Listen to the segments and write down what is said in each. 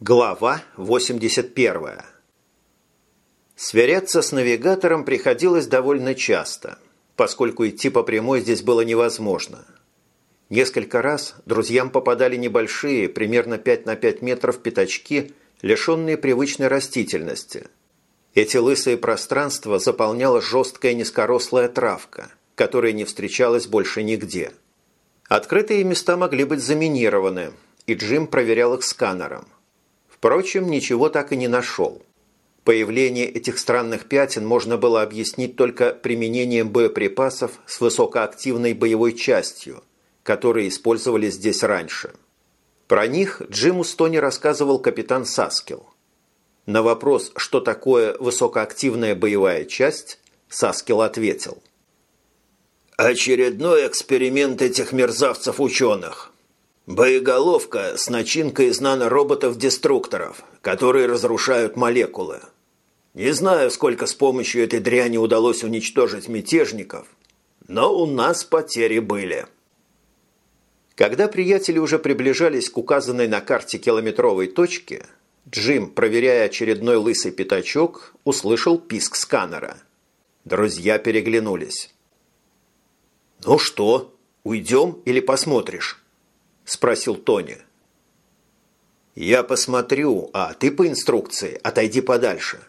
Глава 81. Сверяться с навигатором приходилось довольно часто, поскольку идти по прямой здесь было невозможно. Несколько раз друзьям попадали небольшие, примерно 5 на 5 метров пятачки, лишенные привычной растительности. Эти лысые пространства заполняла жесткая низкорослая травка, которая не встречалась больше нигде. Открытые места могли быть заминированы, и Джим проверял их сканером. Впрочем, ничего так и не нашел. Появление этих странных пятен можно было объяснить только применением боеприпасов с высокоактивной боевой частью, которые использовались здесь раньше. Про них Джиму Стони рассказывал капитан Саскил. На вопрос, что такое высокоактивная боевая часть, Саскил ответил. «Очередной эксперимент этих мерзавцев-ученых. Боеголовка с начинкой из нанороботов-деструкторов, которые разрушают молекулы. Не знаю, сколько с помощью этой дряни удалось уничтожить мятежников, но у нас потери были. Когда приятели уже приближались к указанной на карте километровой точке, Джим, проверяя очередной лысый пятачок, услышал писк сканера. Друзья переглянулись. «Ну что, уйдем или посмотришь?» – спросил Тони. «Я посмотрю, а ты по инструкции отойди подальше».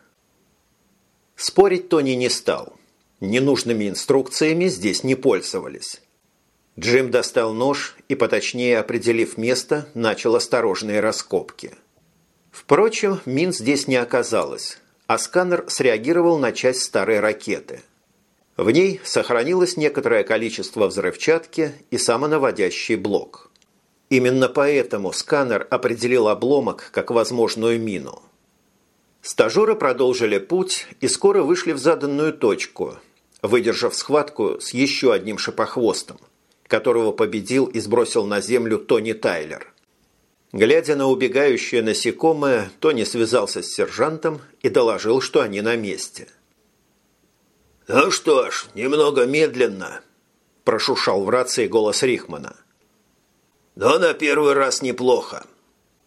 Спорить Тони не стал. Ненужными инструкциями здесь не пользовались. Джим достал нож и, поточнее определив место, начал осторожные раскопки. Впрочем, мин здесь не оказалось, а сканер среагировал на часть старой ракеты. В ней сохранилось некоторое количество взрывчатки и самонаводящий блок. Именно поэтому сканер определил обломок как возможную мину. Стажеры продолжили путь и скоро вышли в заданную точку, выдержав схватку с еще одним шипохвостом, которого победил и сбросил на землю Тони Тайлер. Глядя на убегающее насекомое, Тони связался с сержантом и доложил, что они на месте. «Ну что ж, немного медленно», – прошушал в рации голос Рихмана – но на первый раз неплохо.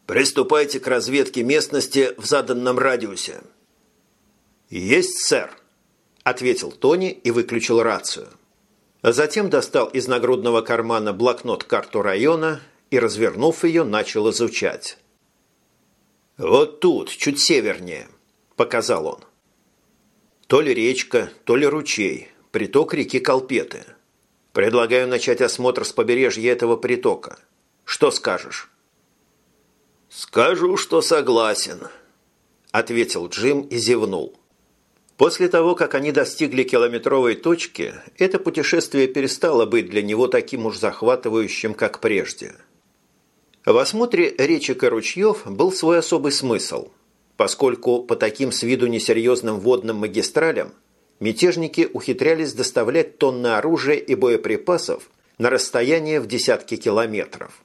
Приступайте к разведке местности в заданном радиусе. «Есть, сэр», – ответил Тони и выключил рацию. А затем достал из нагрудного кармана блокнот-карту района и, развернув ее, начал изучать. «Вот тут, чуть севернее», – показал он. То ли речка, то ли ручей, приток реки Колпеты. Предлагаю начать осмотр с побережья этого притока – что скажешь?» «Скажу, что согласен», – ответил Джим и зевнул. После того, как они достигли километровой точки, это путешествие перестало быть для него таким уж захватывающим, как прежде. В осмотре речек и ручьев был свой особый смысл, поскольку по таким с виду несерьезным водным магистралям мятежники ухитрялись доставлять тонны оружия и боеприпасов на расстояние в десятки километров.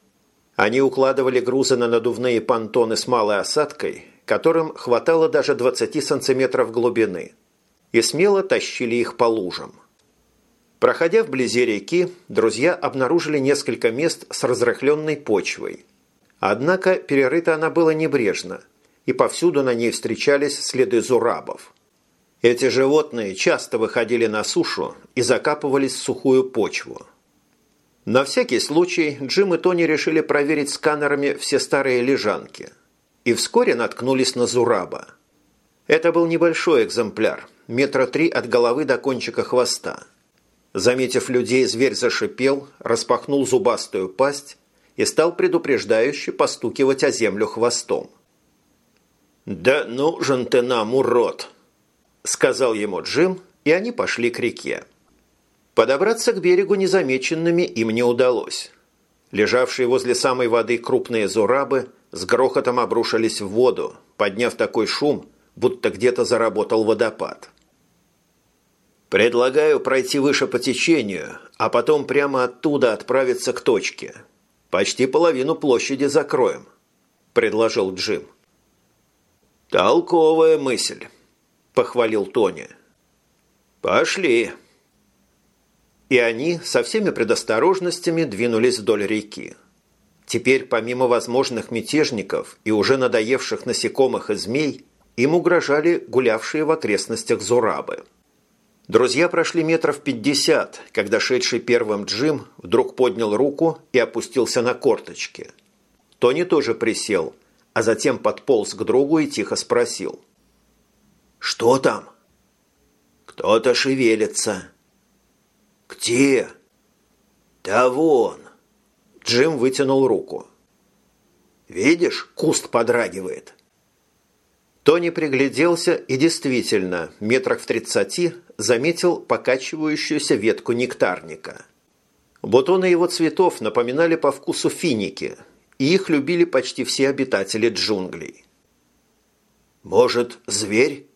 Они укладывали грузы на надувные понтоны с малой осадкой, которым хватало даже 20 сантиметров глубины, и смело тащили их по лужам. Проходя вблизи реки, друзья обнаружили несколько мест с разрыхленной почвой. Однако перерыта она была небрежно, и повсюду на ней встречались следы зурабов. Эти животные часто выходили на сушу и закапывались в сухую почву. На всякий случай Джим и Тони решили проверить сканерами все старые лежанки. И вскоре наткнулись на Зураба. Это был небольшой экземпляр, метра три от головы до кончика хвоста. Заметив людей, зверь зашипел, распахнул зубастую пасть и стал предупреждающе постукивать о землю хвостом. «Да нужен ты нам, урод!» – сказал ему Джим, и они пошли к реке. Подобраться к берегу незамеченными им не удалось. Лежавшие возле самой воды крупные зурабы с грохотом обрушились в воду, подняв такой шум, будто где-то заработал водопад. «Предлагаю пройти выше по течению, а потом прямо оттуда отправиться к точке. Почти половину площади закроем», – предложил Джим. «Толковая мысль», – похвалил Тони. «Пошли». И они со всеми предосторожностями двинулись вдоль реки. Теперь, помимо возможных мятежников и уже надоевших насекомых и змей, им угрожали гулявшие в окрестностях Зурабы. Друзья прошли метров пятьдесят, когда шедший первым Джим вдруг поднял руку и опустился на корточки. Тони тоже присел, а затем подполз к другу и тихо спросил. «Что там?» «Кто-то шевелится». «Где?» «Да вон!» Джим вытянул руку. «Видишь, куст подрагивает». Тони пригляделся и действительно, метрах в тридцати, заметил покачивающуюся ветку нектарника. Бутоны его цветов напоминали по вкусу финики, и их любили почти все обитатели джунглей. «Может, зверь?»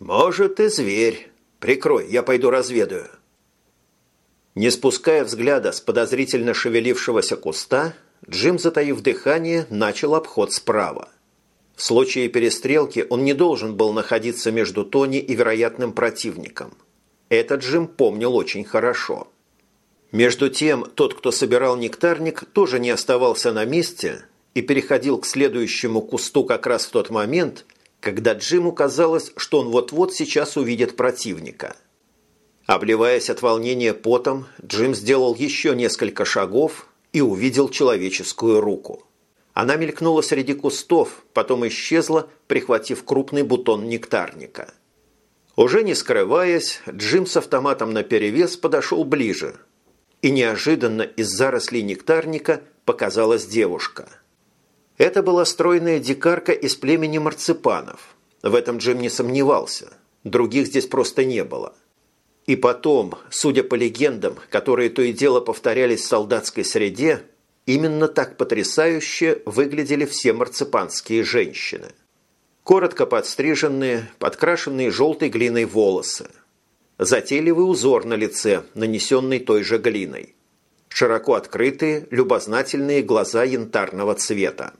«Может, и зверь. Прикрой, я пойду разведаю». Не спуская взгляда с подозрительно шевелившегося куста, Джим, затаив дыхание, начал обход справа. В случае перестрелки он не должен был находиться между Тони и вероятным противником. Этот Джим помнил очень хорошо. Между тем, тот, кто собирал нектарник, тоже не оставался на месте и переходил к следующему кусту как раз в тот момент, когда Джиму казалось, что он вот-вот сейчас увидит противника. Обливаясь от волнения потом, Джим сделал еще несколько шагов и увидел человеческую руку. Она мелькнула среди кустов, потом исчезла, прихватив крупный бутон нектарника. Уже не скрываясь, Джим с автоматом наперевес подошел ближе. И неожиданно из зарослей нектарника показалась девушка. Это была стройная дикарка из племени марципанов. В этом Джим не сомневался. Других здесь просто не было. И потом, судя по легендам, которые то и дело повторялись в солдатской среде, Именно так потрясающе выглядели все марципанские женщины. Коротко подстриженные, подкрашенные желтой глиной волосы. Затейливый узор на лице, нанесенный той же глиной. Широко открытые, любознательные глаза янтарного цвета.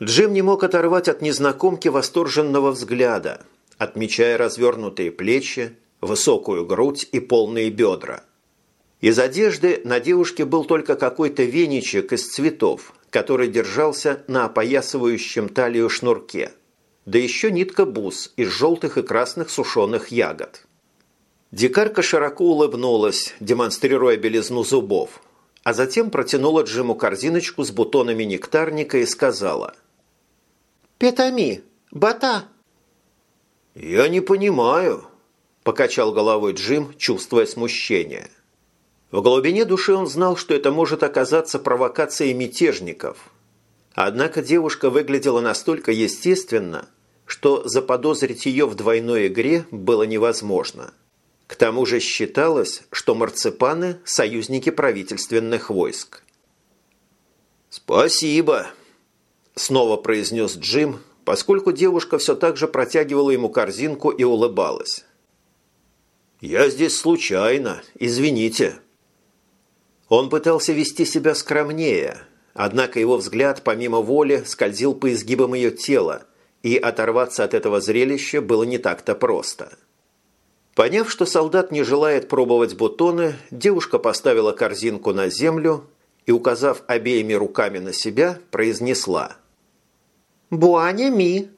Джим не мог оторвать от незнакомки восторженного взгляда, отмечая развернутые плечи, высокую грудь и полные бедра. Из одежды на девушке был только какой-то веничек из цветов, который держался на опоясывающем талию шнурке. Да еще нитка бус из желтых и красных сушеных ягод. Дикарка широко улыбнулась, демонстрируя белизну зубов, а затем протянула Джиму корзиночку с бутонами нектарника и сказала «Петами, бата!» «Я не понимаю», – покачал головой Джим, чувствуя смущение – в глубине души он знал, что это может оказаться провокацией мятежников. Однако девушка выглядела настолько естественно, что заподозрить ее в двойной игре было невозможно. К тому же считалось, что марципаны – союзники правительственных войск. «Спасибо», – снова произнес Джим, поскольку девушка все так же протягивала ему корзинку и улыбалась. «Я здесь случайно, извините». Он пытался вести себя скромнее, однако его взгляд помимо воли скользил по изгибам ее тела, и оторваться от этого зрелища было не так-то просто. Поняв, что солдат не желает пробовать бутоны, девушка поставила корзинку на землю и, указав обеими руками на себя, произнесла «Буаня ми!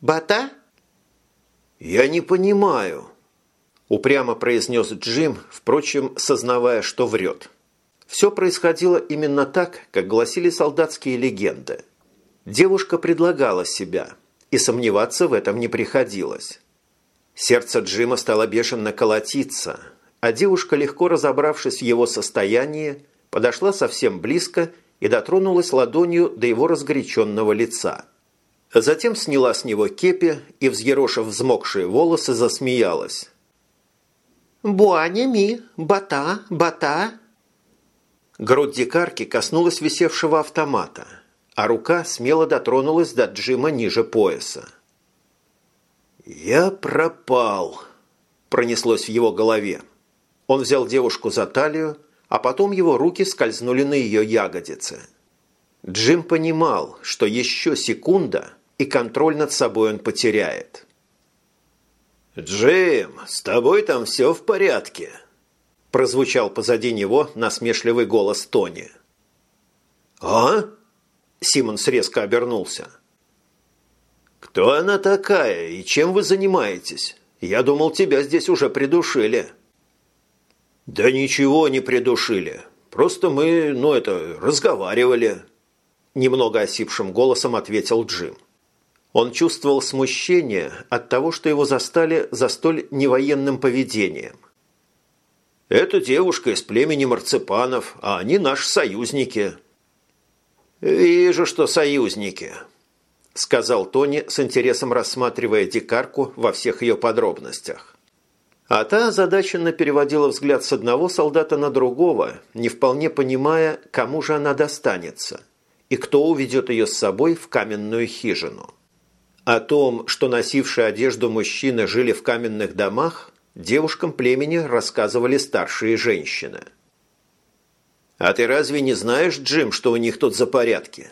Бата?» «Я не понимаю», – упрямо произнес Джим, впрочем, сознавая, что врет. Все происходило именно так, как гласили солдатские легенды. Девушка предлагала себя, и сомневаться в этом не приходилось. Сердце Джима стало бешено колотиться, а девушка, легко разобравшись в его состоянии, подошла совсем близко и дотронулась ладонью до его разгоряченного лица. Затем сняла с него кепи и, взъерошив взмокшие волосы, засмеялась. «Буаня ми, бата, бата!» Грудь дикарки коснулась висевшего автомата, а рука смело дотронулась до Джима ниже пояса. «Я пропал», – пронеслось в его голове. Он взял девушку за талию, а потом его руки скользнули на ее ягодицы. Джим понимал, что еще секунда, и контроль над собой он потеряет. «Джим, с тобой там все в порядке?» прозвучал позади него насмешливый голос Тони. «А?» Симонс резко обернулся. «Кто она такая и чем вы занимаетесь? Я думал, тебя здесь уже придушили». «Да ничего не придушили. Просто мы, ну это, разговаривали», – немного осипшим голосом ответил Джим. Он чувствовал смущение от того, что его застали за столь невоенным поведением. «Это девушка из племени марципанов, а они наши союзники». «Вижу, что союзники», – сказал Тони с интересом рассматривая дикарку во всех ее подробностях. А та озадаченно переводила взгляд с одного солдата на другого, не вполне понимая, кому же она достанется, и кто уведет ее с собой в каменную хижину. О том, что носившие одежду мужчины жили в каменных домах, девушкам племени рассказывали старшие женщины. «А ты разве не знаешь, Джим, что у них тут за порядки?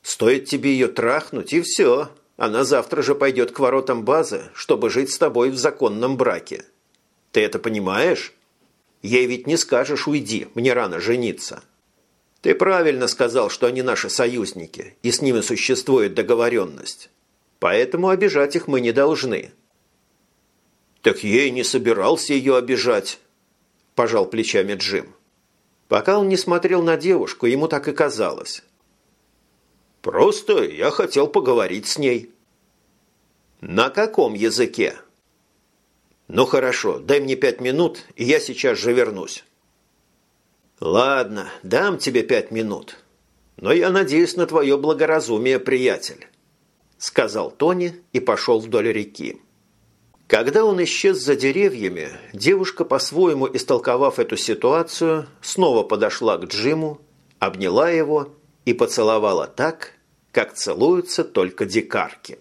Стоит тебе ее трахнуть, и все. Она завтра же пойдет к воротам базы, чтобы жить с тобой в законном браке. Ты это понимаешь? Ей ведь не скажешь «уйди, мне рано жениться». Ты правильно сказал, что они наши союзники, и с ними существует договоренность. Поэтому обижать их мы не должны». «Так ей не собирался ее обижать», – пожал плечами Джим. Пока он не смотрел на девушку, ему так и казалось. «Просто я хотел поговорить с ней». «На каком языке?» «Ну хорошо, дай мне пять минут, и я сейчас же вернусь». «Ладно, дам тебе пять минут. Но я надеюсь на твое благоразумие, приятель сказал Тони и пошел вдоль реки. Когда он исчез за деревьями, девушка, по-своему истолковав эту ситуацию, снова подошла к Джиму, обняла его и поцеловала так, как целуются только дикарки.